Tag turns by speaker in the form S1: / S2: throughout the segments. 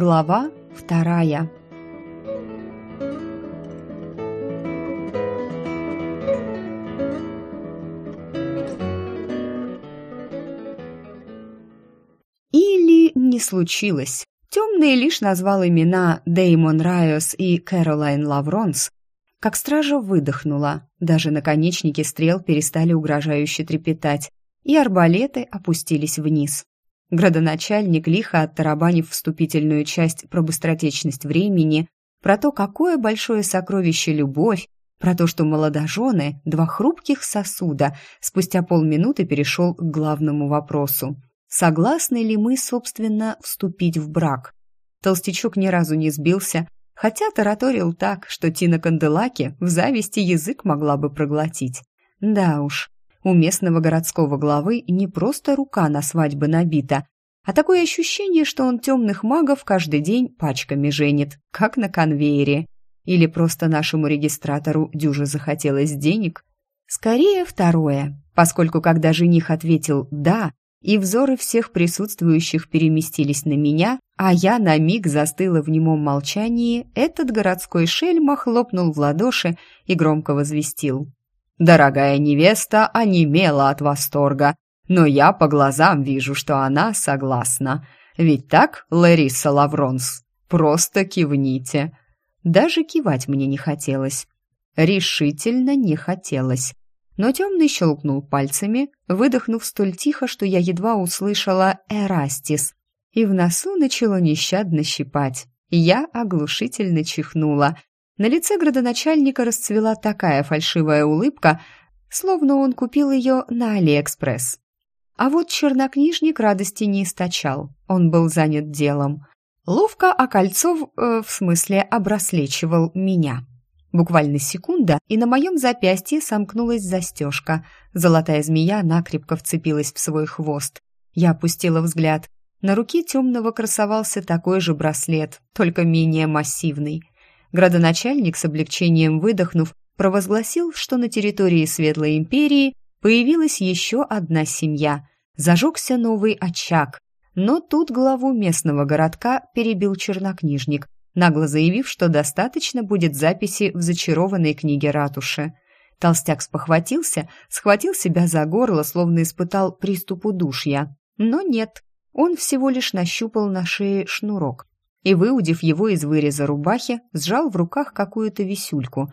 S1: Глава вторая. Или не случилось. Темный лишь назвал имена Деймон Райос и Кэролайн Лавронс, как стража выдохнула, даже наконечники стрел перестали угрожающе трепетать, и арбалеты опустились вниз. Градоначальник, лихо оттарабанив вступительную часть про быстротечность времени, про то, какое большое сокровище любовь, про то, что молодожены — два хрупких сосуда, спустя полминуты перешел к главному вопросу. Согласны ли мы, собственно, вступить в брак? Толстячок ни разу не сбился, хотя тараторил так, что Тина Канделаки в зависти язык могла бы проглотить. Да уж, у местного городского главы не просто рука на свадьбы набита, а такое ощущение, что он темных магов каждый день пачками женит, как на конвейере. Или просто нашему регистратору дюже захотелось денег? Скорее второе, поскольку когда жених ответил «да», и взоры всех присутствующих переместились на меня, а я на миг застыла в немом молчании, этот городской шельма хлопнул в ладоши и громко возвестил. Дорогая невеста онемела от восторга, но я по глазам вижу, что она согласна. Ведь так, Лариса Лавронс? Просто кивните. Даже кивать мне не хотелось. Решительно не хотелось. Но темный щелкнул пальцами, выдохнув столь тихо, что я едва услышала «Эрастис», и в носу начало нещадно щипать. Я оглушительно чихнула, на лице градоначальника расцвела такая фальшивая улыбка, словно он купил ее на Алиэкспресс. А вот чернокнижник радости не источал, он был занят делом. Ловко окольцов, э, в смысле, обраслечивал меня. Буквально секунда, и на моем запястье сомкнулась застежка. Золотая змея накрепко вцепилась в свой хвост. Я опустила взгляд. На руке темного красовался такой же браслет, только менее массивный. Градоначальник с облегчением выдохнув, провозгласил, что на территории Светлой Империи появилась еще одна семья. Зажегся новый очаг. Но тут главу местного городка перебил чернокнижник, нагло заявив, что достаточно будет записи в зачарованной книге ратуши. Толстяк спохватился, схватил себя за горло, словно испытал приступ удушья. Но нет, он всего лишь нащупал на шее шнурок и, выудив его из выреза рубахи, сжал в руках какую-то висюльку.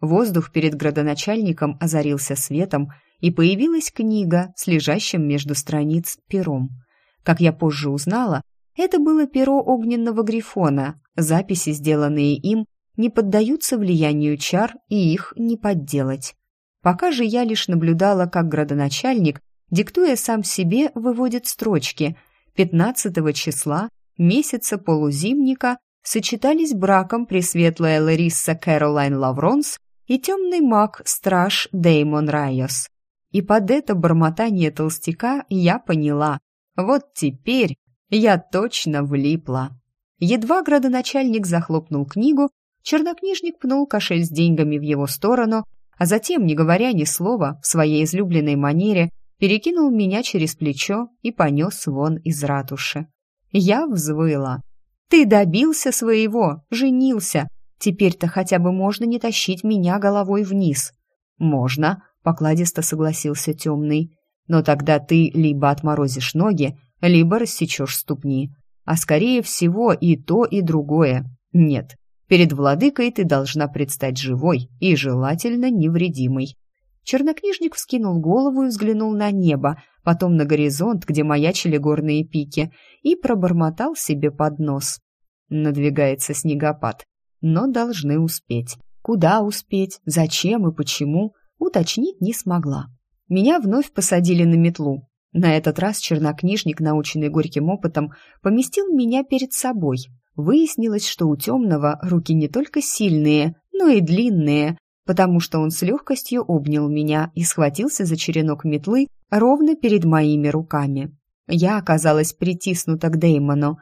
S1: Воздух перед градоначальником озарился светом, и появилась книга с лежащим между страниц пером. Как я позже узнала, это было перо огненного грифона, записи, сделанные им, не поддаются влиянию чар, и их не подделать. Пока же я лишь наблюдала, как градоначальник, диктуя сам себе, выводит строчки. 15 числа месяца полузимника сочетались браком пресветлая Лариса Кэролайн Лавронс и темный маг-страж Деймон Райос. И под это бормотание толстяка я поняла. Вот теперь я точно влипла. Едва градоначальник захлопнул книгу, чернокнижник пнул кошель с деньгами в его сторону, а затем, не говоря ни слова, в своей излюбленной манере, перекинул меня через плечо и понес вон из ратуши. Я взвыла. «Ты добился своего, женился. Теперь-то хотя бы можно не тащить меня головой вниз». «Можно», — покладисто согласился темный. «Но тогда ты либо отморозишь ноги, либо рассечешь ступни. А скорее всего и то, и другое. Нет, перед владыкой ты должна предстать живой и желательно невредимой. Чернокнижник вскинул голову и взглянул на небо, потом на горизонт, где маячили горные пики, и пробормотал себе под нос. Надвигается снегопад, но должны успеть. Куда успеть, зачем и почему, уточнить не смогла. Меня вновь посадили на метлу. На этот раз чернокнижник, наученный горьким опытом, поместил меня перед собой. Выяснилось, что у темного руки не только сильные, но и длинные, потому что он с легкостью обнял меня и схватился за черенок метлы ровно перед моими руками. Я оказалась притиснута к Деймону.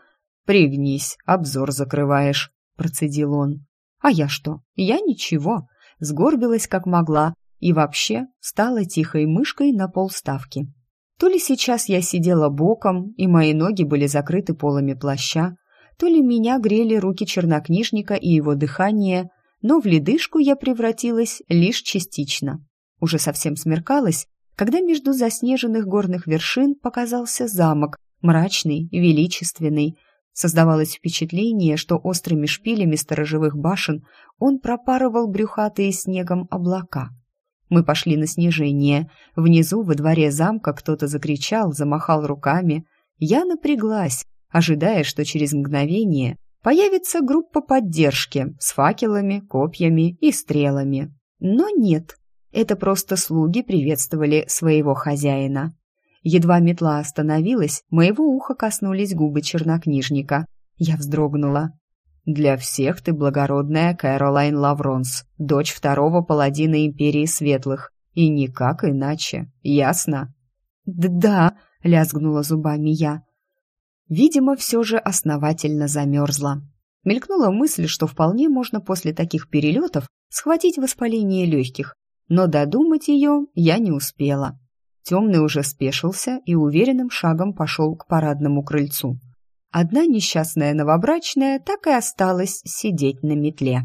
S1: «Пригнись, обзор закрываешь», — процедил он. «А я что? Я ничего». Сгорбилась как могла и вообще стала тихой мышкой на полставки. То ли сейчас я сидела боком, и мои ноги были закрыты полами плаща, то ли меня грели руки чернокнижника и его дыхание, но в ледышку я превратилась лишь частично. Уже совсем смеркалось, когда между заснеженных горных вершин показался замок, мрачный, величественный. Создавалось впечатление, что острыми шпилями сторожевых башен он пропарывал брюхатые снегом облака. Мы пошли на снижение. Внизу, во дворе замка, кто-то закричал, замахал руками. Я напряглась, ожидая, что через мгновение появится группа поддержки с факелами, копьями и стрелами. Но нет, это просто слуги приветствовали своего хозяина. Едва метла остановилась, моего уха коснулись губы чернокнижника. Я вздрогнула. «Для всех ты благородная Кэролайн Лавронс, дочь второго паладина Империи Светлых, и никак иначе, ясно?» «Да», — лязгнула зубами я. Видимо, все же основательно замерзла. Мелькнула мысль, что вполне можно после таких перелетов схватить воспаление легких, но додумать ее я не успела. Темный уже спешился и уверенным шагом пошел к парадному крыльцу. Одна несчастная новобрачная так и осталась сидеть на метле.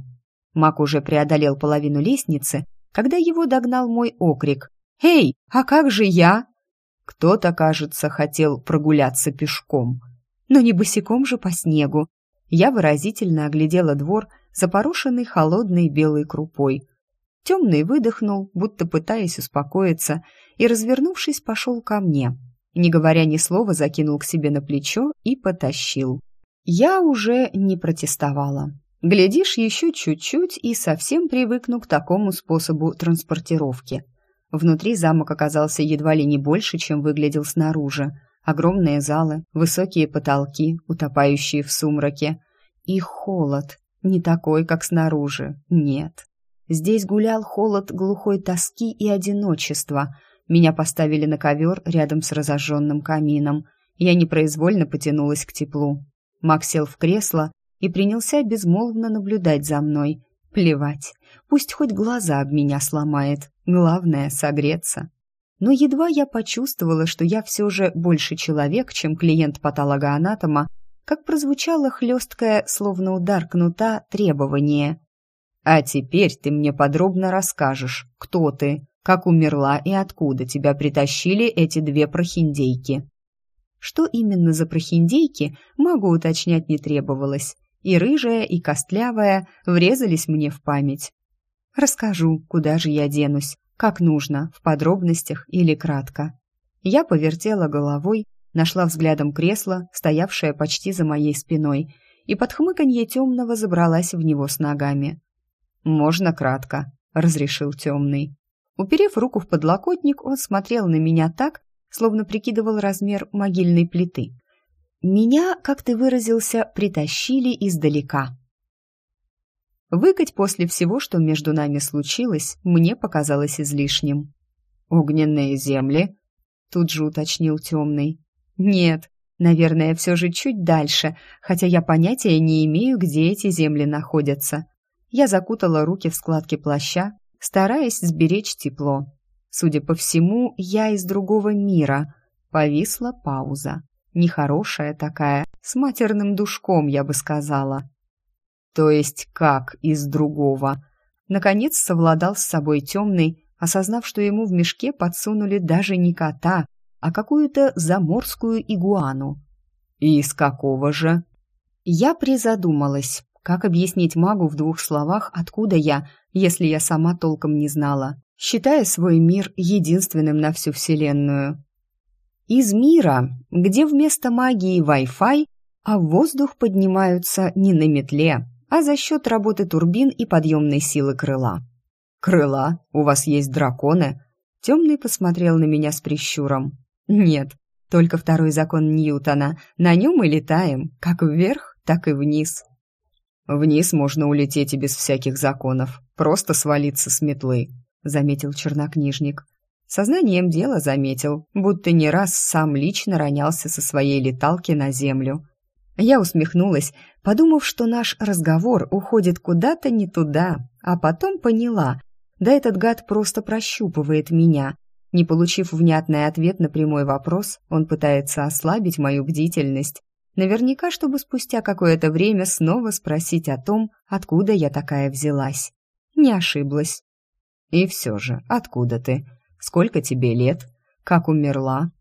S1: Мак уже преодолел половину лестницы, когда его догнал мой окрик. «Эй, а как же я?» Кто-то, кажется, хотел прогуляться пешком. Но не босиком же по снегу. Я выразительно оглядела двор, запорошенный холодной белой крупой, Темный выдохнул, будто пытаясь успокоиться, и, развернувшись, пошел ко мне. Не говоря ни слова, закинул к себе на плечо и потащил. Я уже не протестовала. Глядишь, еще чуть-чуть и совсем привыкну к такому способу транспортировки. Внутри замок оказался едва ли не больше, чем выглядел снаружи. Огромные залы, высокие потолки, утопающие в сумраке. И холод. Не такой, как снаружи. Нет. Здесь гулял холод глухой тоски и одиночества. Меня поставили на ковер рядом с разожженным камином. Я непроизвольно потянулась к теплу. Мак сел в кресло и принялся безмолвно наблюдать за мной. Плевать, пусть хоть глаза об меня сломает. Главное — согреться. Но едва я почувствовала, что я все же больше человек, чем клиент патологоанатома, как прозвучало хлесткое, словно удар кнута, требование. А теперь ты мне подробно расскажешь, кто ты, как умерла и откуда тебя притащили эти две прохиндейки. Что именно за прохиндейки, могу уточнять не требовалось. И рыжая, и костлявая врезались мне в память. Расскажу, куда же я денусь, как нужно, в подробностях или кратко. Я повертела головой, нашла взглядом кресло, стоявшее почти за моей спиной, и под хмыканье темного забралась в него с ногами. «Можно кратко», — разрешил темный. Уперев руку в подлокотник, он смотрел на меня так, словно прикидывал размер могильной плиты. Меня, как ты выразился, притащили издалека. Выкать после всего, что между нами случилось, мне показалось излишним. «Огненные земли?» — тут же уточнил темный. «Нет, наверное, все же чуть дальше, хотя я понятия не имею, где эти земли находятся. Я закутала руки в складки плаща, стараясь сберечь тепло. Судя по всему, я из другого мира. Повисла пауза. Нехорошая такая, с матерным душком, я бы сказала. То есть как из другого? Наконец совладал с собой темный, осознав, что ему в мешке подсунули даже не кота, а какую-то заморскую игуану. «И из какого же?» Я призадумалась. Как объяснить магу в двух словах, откуда я, если я сама толком не знала, считая свой мир единственным на всю Вселенную? Из мира, где вместо магии Wi-Fi, а воздух поднимаются не на метле, а за счет работы турбин и подъемной силы крыла. «Крыла? У вас есть драконы?» Темный посмотрел на меня с прищуром. «Нет, только второй закон Ньютона. На нем и летаем, как вверх, так и вниз». «Вниз можно улететь и без всяких законов, просто свалиться с метлы», — заметил чернокнижник. Сознанием дела заметил, будто не раз сам лично ронялся со своей леталки на землю. Я усмехнулась, подумав, что наш разговор уходит куда-то не туда, а потом поняла, да этот гад просто прощупывает меня. Не получив внятный ответ на прямой вопрос, он пытается ослабить мою бдительность Наверняка, чтобы спустя какое-то время снова спросить о том, откуда я такая взялась. Не ошиблась. И все же, откуда ты? Сколько тебе лет? Как умерла?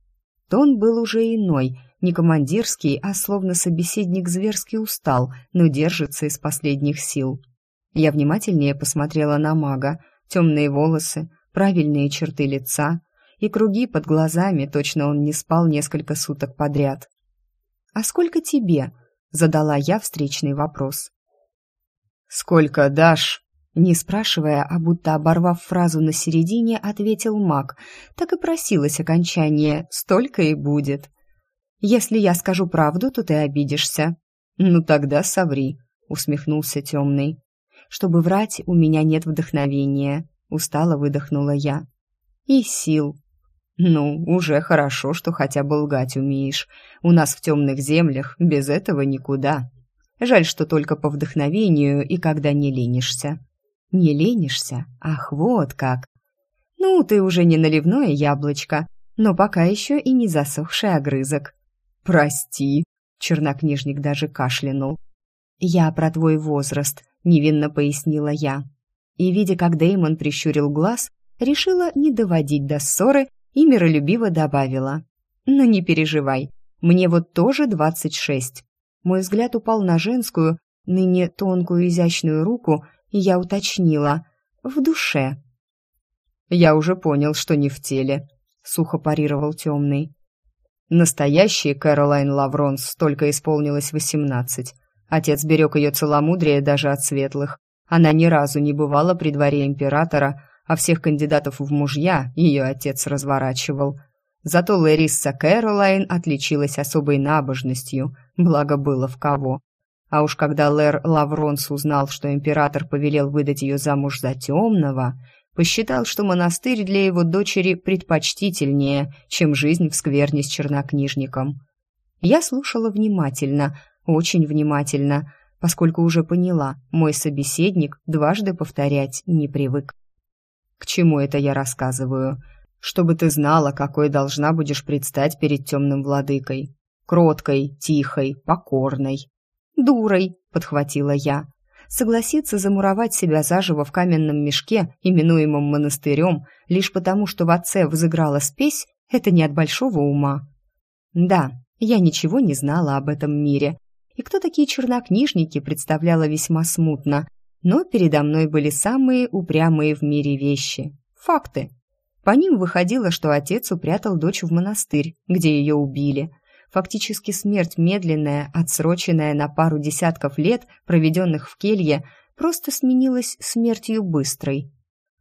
S1: Тон был уже иной, не командирский, а словно собеседник зверски устал, но держится из последних сил. Я внимательнее посмотрела на мага. Темные волосы, правильные черты лица и круги под глазами, точно он не спал несколько суток подряд. «А сколько тебе?» — задала я встречный вопрос. «Сколько дашь?» Не спрашивая, а будто оборвав фразу на середине, ответил маг. Так и просилось окончание «столько и будет». «Если я скажу правду, то ты обидишься». «Ну тогда соври», — усмехнулся темный. «Чтобы врать, у меня нет вдохновения», — устало выдохнула я. «И сил». «Ну, уже хорошо, что хотя бы лгать умеешь. У нас в темных землях без этого никуда. Жаль, что только по вдохновению и когда не ленишься». Не ленишься? Ах, вот как. Ну, ты уже не наливное яблочко, но пока еще и не засохший огрызок. Прости, чернокнижник даже кашлянул. Я про твой возраст, невинно пояснила я. И, видя, как Деймон прищурил глаз, решила не доводить до ссоры и миролюбиво добавила. «Ну не переживай, мне вот тоже двадцать шесть». Мой взгляд упал на женскую, ныне тонкую изящную руку, я уточнила. «В душе». «Я уже понял, что не в теле», — сухо парировал темный. Настоящей Кэролайн Лавронс только исполнилось восемнадцать. Отец берег ее целомудрие даже от светлых. Она ни разу не бывала при дворе императора, а всех кандидатов в мужья ее отец разворачивал. Зато Ларисса Кэролайн отличилась особой набожностью, благо было в кого. А уж когда Лэр Лавронс узнал, что император повелел выдать ее замуж за темного, посчитал, что монастырь для его дочери предпочтительнее, чем жизнь в скверне с чернокнижником. Я слушала внимательно, очень внимательно, поскольку уже поняла, мой собеседник дважды повторять не привык. К чему это я рассказываю? Чтобы ты знала, какой должна будешь предстать перед темным владыкой. Кроткой, тихой, покорной, «Дурой», — подхватила я. Согласиться замуровать себя заживо в каменном мешке, именуемом монастырем, лишь потому, что в отце взыграла спесь, это не от большого ума. Да, я ничего не знала об этом мире, и кто такие чернокнижники, представляла весьма смутно, но передо мной были самые упрямые в мире вещи — факты. По ним выходило, что отец упрятал дочь в монастырь, где ее убили — Фактически смерть медленная, отсроченная на пару десятков лет, проведенных в келье, просто сменилась смертью быстрой.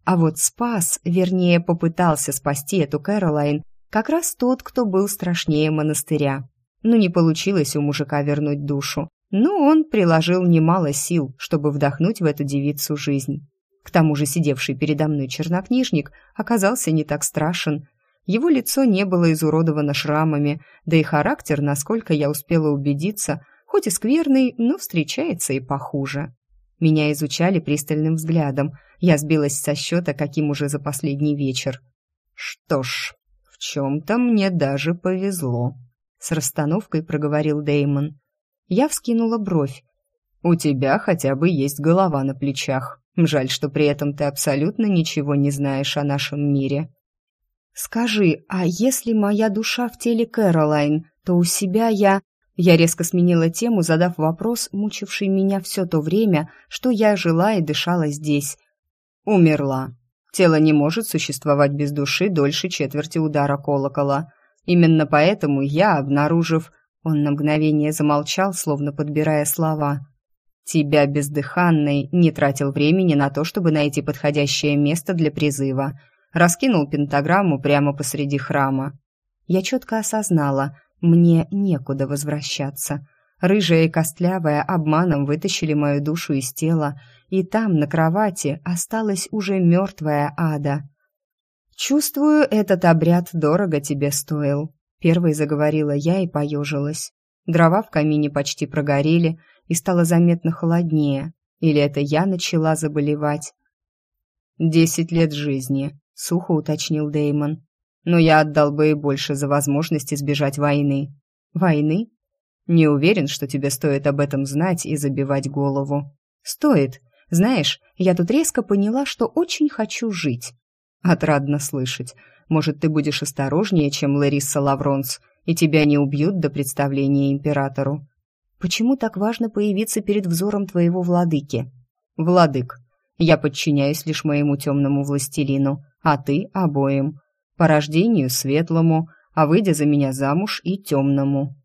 S1: А вот спас, вернее, попытался спасти эту Кэролайн, как раз тот, кто был страшнее монастыря. Ну, не получилось у мужика вернуть душу, но он приложил немало сил, чтобы вдохнуть в эту девицу жизнь. К тому же сидевший передо мной чернокнижник оказался не так страшен, его лицо не было изуродовано шрамами, да и характер, насколько я успела убедиться, хоть и скверный, но встречается и похуже. Меня изучали пристальным взглядом. Я сбилась со счета, каким уже за последний вечер. «Что ж, в чем-то мне даже повезло», — с расстановкой проговорил Деймон. Я вскинула бровь. «У тебя хотя бы есть голова на плечах. Жаль, что при этом ты абсолютно ничего не знаешь о нашем мире». «Скажи, а если моя душа в теле Кэролайн, то у себя я...» Я резко сменила тему, задав вопрос, мучивший меня все то время, что я жила и дышала здесь. «Умерла. Тело не может существовать без души дольше четверти удара колокола. Именно поэтому я, обнаружив...» Он на мгновение замолчал, словно подбирая слова. «Тебя, бездыханный, не тратил времени на то, чтобы найти подходящее место для призыва» раскинул пентаграмму прямо посреди храма. Я четко осознала, мне некуда возвращаться. Рыжая и костлявая обманом вытащили мою душу из тела, и там, на кровати, осталась уже мертвая ада. «Чувствую, этот обряд дорого тебе стоил», — первой заговорила я и поежилась. Дрова в камине почти прогорели, и стало заметно холоднее. Или это я начала заболевать? «Десять лет жизни», сухо уточнил Деймон. Но я отдал бы и больше за возможность избежать войны. Войны? Не уверен, что тебе стоит об этом знать и забивать голову. Стоит. Знаешь, я тут резко поняла, что очень хочу жить. Отрадно слышать. Может, ты будешь осторожнее, чем Лариса Лавронс, и тебя не убьют до представления императору. Почему так важно появиться перед взором твоего владыки? Владык, я подчиняюсь лишь моему темному властелину, а ты обоим. По рождению светлому, а выйдя за меня замуж и темному.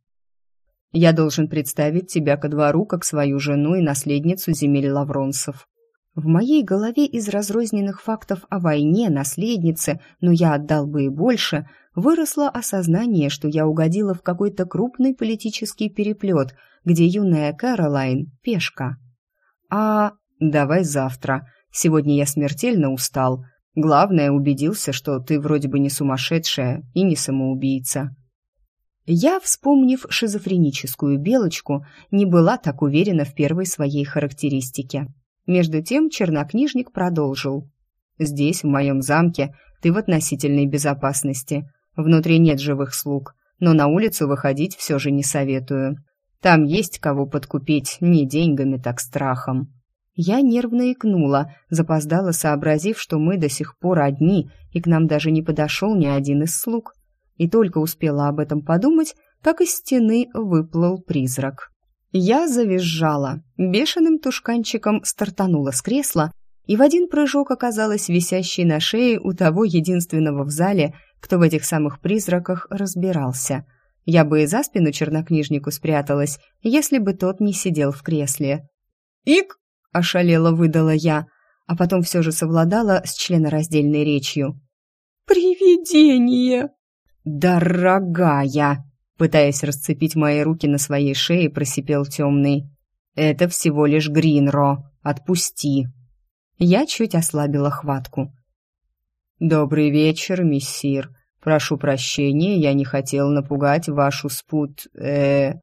S1: Я должен представить тебя ко двору как свою жену и наследницу земель Лавронсов. В моей голове из разрозненных фактов о войне, наследнице, но я отдал бы и больше, выросло осознание, что я угодила в какой-то крупный политический переплет, где юная Кэролайн — пешка. А давай завтра. Сегодня я смертельно устал. Главное, убедился, что ты вроде бы не сумасшедшая и не самоубийца. Я, вспомнив шизофреническую белочку, не была так уверена в первой своей характеристике. Между тем чернокнижник продолжил. «Здесь, в моем замке, ты в относительной безопасности. Внутри нет живых слуг, но на улицу выходить все же не советую. Там есть кого подкупить не деньгами, так страхом». Я нервно икнула, запоздала, сообразив, что мы до сих пор одни, и к нам даже не подошел ни один из слуг и только успела об этом подумать, как из стены выплыл призрак. Я завизжала, бешеным тушканчиком стартанула с кресла и в один прыжок оказалась висящей на шее у того единственного в зале, кто в этих самых призраках разбирался. Я бы и за спину чернокнижнику спряталась, если бы тот не сидел в кресле. «Ик!» — ошалела выдала я, а потом все же совладала с членораздельной речью. «Привидение!» «Дорогая!» Пытаясь расцепить мои руки на своей шее, просипел темный. «Это всего лишь Гринро. Отпусти!» Я чуть ослабила хватку. «Добрый вечер, миссир. Прошу прощения, я не хотел напугать вашу спут... э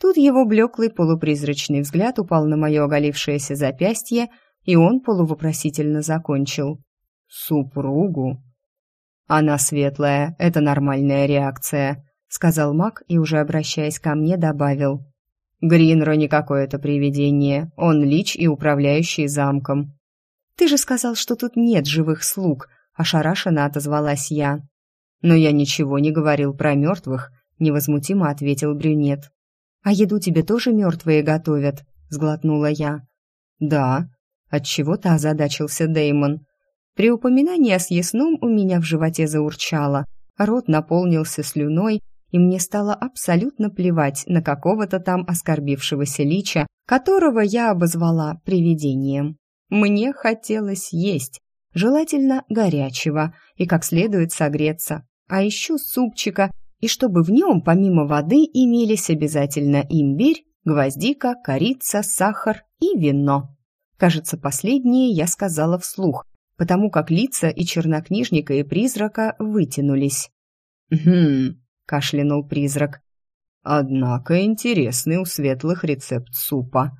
S1: Тут его блеклый полупризрачный взгляд упал на мое оголившееся запястье, и он полувопросительно закончил. «Супругу?» «Она светлая, это нормальная реакция», — сказал маг и, уже обращаясь ко мне, добавил. «Гринро не какое-то привидение, он лич и управляющий замком». «Ты же сказал, что тут нет живых слуг», — ошарашенно отозвалась я. «Но я ничего не говорил про мертвых», — невозмутимо ответил брюнет. «А еду тебе тоже мертвые готовят?» — сглотнула я. «Да», — отчего-то озадачился Деймон. При упоминании о съестном у меня в животе заурчало, рот наполнился слюной, и мне стало абсолютно плевать на какого-то там оскорбившегося лича, которого я обозвала привидением. Мне хотелось есть, желательно горячего, и как следует согреться, а еще супчика, и чтобы в нем помимо воды имелись обязательно имбирь, гвоздика, корица, сахар и вино. Кажется, последнее я сказала вслух, потому как лица и чернокнижника, и призрака вытянулись. «Хм», — кашлянул призрак. «Однако интересный у светлых рецепт супа».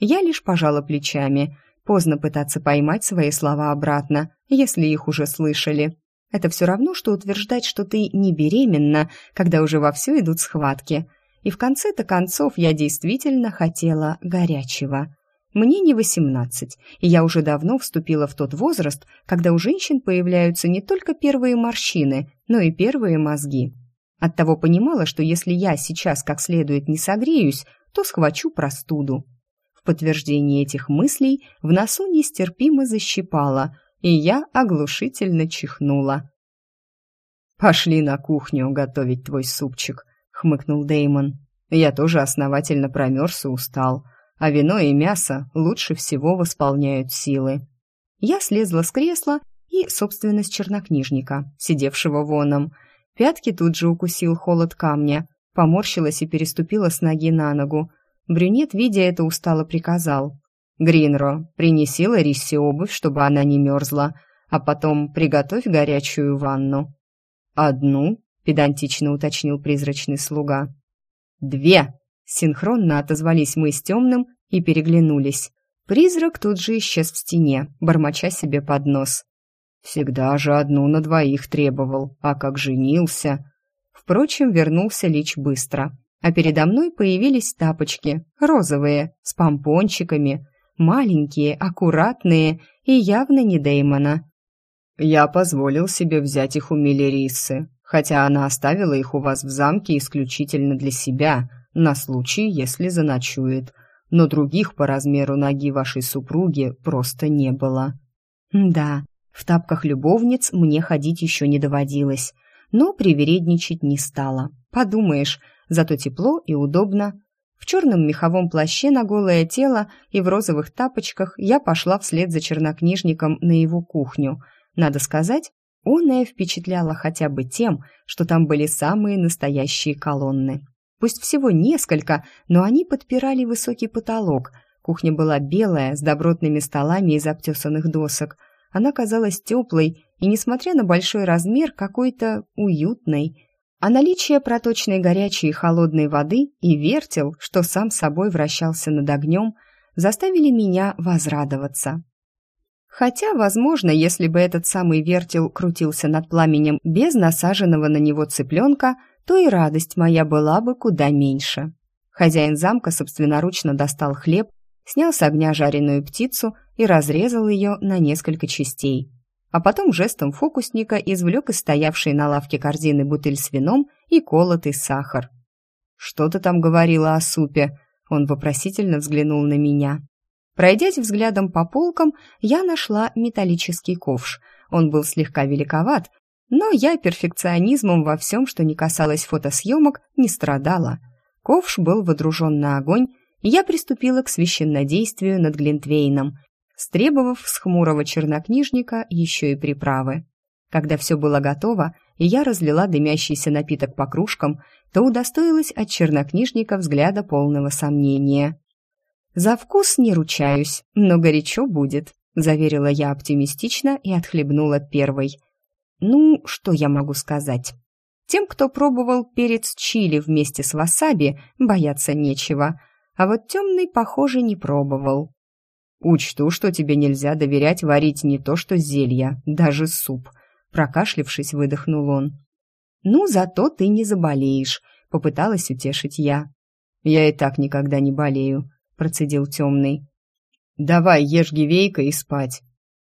S1: Я лишь пожала плечами. Поздно пытаться поймать свои слова обратно, если их уже слышали. Это все равно, что утверждать, что ты не беременна, когда уже вовсю идут схватки. И в конце-то концов я действительно хотела горячего. Мне не восемнадцать, и я уже давно вступила в тот возраст, когда у женщин появляются не только первые морщины, но и первые мозги. Оттого понимала, что если я сейчас как следует не согреюсь, то схвачу простуду. В подтверждение этих мыслей в носу нестерпимо защипало, и я оглушительно чихнула. «Пошли на кухню готовить твой супчик», — хмыкнул Деймон. «Я тоже основательно промерз и устал» а вино и мясо лучше всего восполняют силы. Я слезла с кресла и, собственно, с чернокнижника, сидевшего воном. Пятки тут же укусил холод камня, поморщилась и переступила с ноги на ногу. Брюнет, видя это, устало приказал. «Гринро, принеси Ларисе обувь, чтобы она не мерзла, а потом приготовь горячую ванну». «Одну?» — педантично уточнил призрачный слуга. «Две!» Синхронно отозвались мы с темным и переглянулись. Призрак тут же исчез в стене, бормоча себе под нос. «Всегда же одну на двоих требовал, а как женился...» Впрочем, вернулся Лич быстро. а передо мной появились тапочки, розовые, с помпончиками, маленькие, аккуратные и явно не Деймона. «Я позволил себе взять их у Миллерисы, хотя она оставила их у вас в замке исключительно для себя, на случай, если заночует. Но других по размеру ноги вашей супруги просто не было». «Да, в тапках любовниц мне ходить еще не доводилось, но привередничать не стала. Подумаешь, зато тепло и удобно. В черном меховом плаще на голое тело и в розовых тапочках я пошла вслед за чернокнижником на его кухню. Надо сказать, оная впечатляла хотя бы тем, что там были самые настоящие колонны. Пусть всего несколько, но они подпирали высокий потолок. Кухня была белая, с добротными столами из обтесанных досок. Она казалась теплой и, несмотря на большой размер, какой-то уютной – а наличие проточной горячей и холодной воды и вертел, что сам собой вращался над огнем, заставили меня возрадоваться. Хотя, возможно, если бы этот самый вертел крутился над пламенем без насаженного на него цыпленка, то и радость моя была бы куда меньше. Хозяин замка собственноручно достал хлеб, снял с огня жареную птицу и разрезал ее на несколько частей а потом жестом фокусника извлек из стоявшей на лавке корзины бутыль с вином и колотый сахар. «Что ты там говорила о супе?» Он вопросительно взглянул на меня. Пройдясь взглядом по полкам, я нашла металлический ковш. Он был слегка великоват, но я перфекционизмом во всем, что не касалось фотосъемок, не страдала. Ковш был водружен на огонь, и я приступила к священнодействию над Глинтвейном, стребовав с хмурого чернокнижника еще и приправы. Когда все было готово, и я разлила дымящийся напиток по кружкам, то удостоилась от чернокнижника взгляда полного сомнения. «За вкус не ручаюсь, но горячо будет», — заверила я оптимистично и отхлебнула первой. «Ну, что я могу сказать?» Тем, кто пробовал перец чили вместе с васаби, бояться нечего, а вот темный, похоже, не пробовал. «Учту, что тебе нельзя доверять варить не то что зелья, даже суп», прокашлившись, выдохнул он. «Ну, зато ты не заболеешь», — попыталась утешить я. «Я и так никогда не болею», — процедил темный. «Давай, ешь гивейка и спать».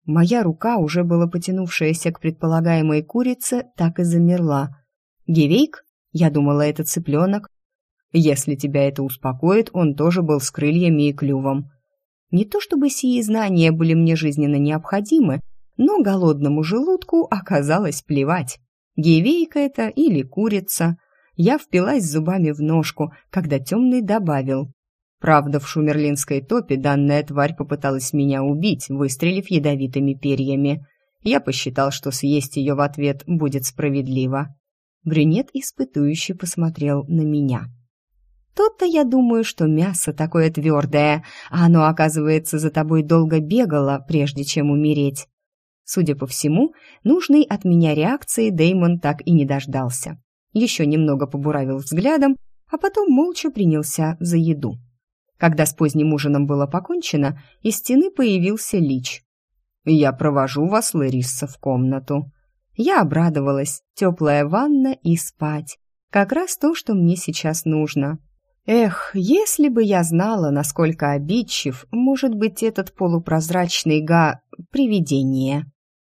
S1: Моя рука, уже была потянувшаяся к предполагаемой курице, так и замерла. «Гивейк?» — я думала, это цыпленок. «Если тебя это успокоит, он тоже был с крыльями и клювом», не то чтобы сии знания были мне жизненно необходимы, но голодному желудку оказалось плевать. Гевейка это или курица. Я впилась зубами в ножку, когда темный добавил. Правда, в шумерлинской топе данная тварь попыталась меня убить, выстрелив ядовитыми перьями. Я посчитал, что съесть ее в ответ будет справедливо. Брюнет испытующе посмотрел на меня. Тут-то я думаю, что мясо такое твердое, а оно, оказывается, за тобой долго бегало, прежде чем умереть. Судя по всему, нужной от меня реакции Деймон так и не дождался. Еще немного побуравил взглядом, а потом молча принялся за еду. Когда с поздним ужином было покончено, из стены появился Лич. «Я провожу вас, Ларисса, в комнату». Я обрадовалась. Теплая ванна и спать. Как раз то, что мне сейчас нужно. Эх, если бы я знала, насколько обидчив может быть этот полупрозрачный га... привидение.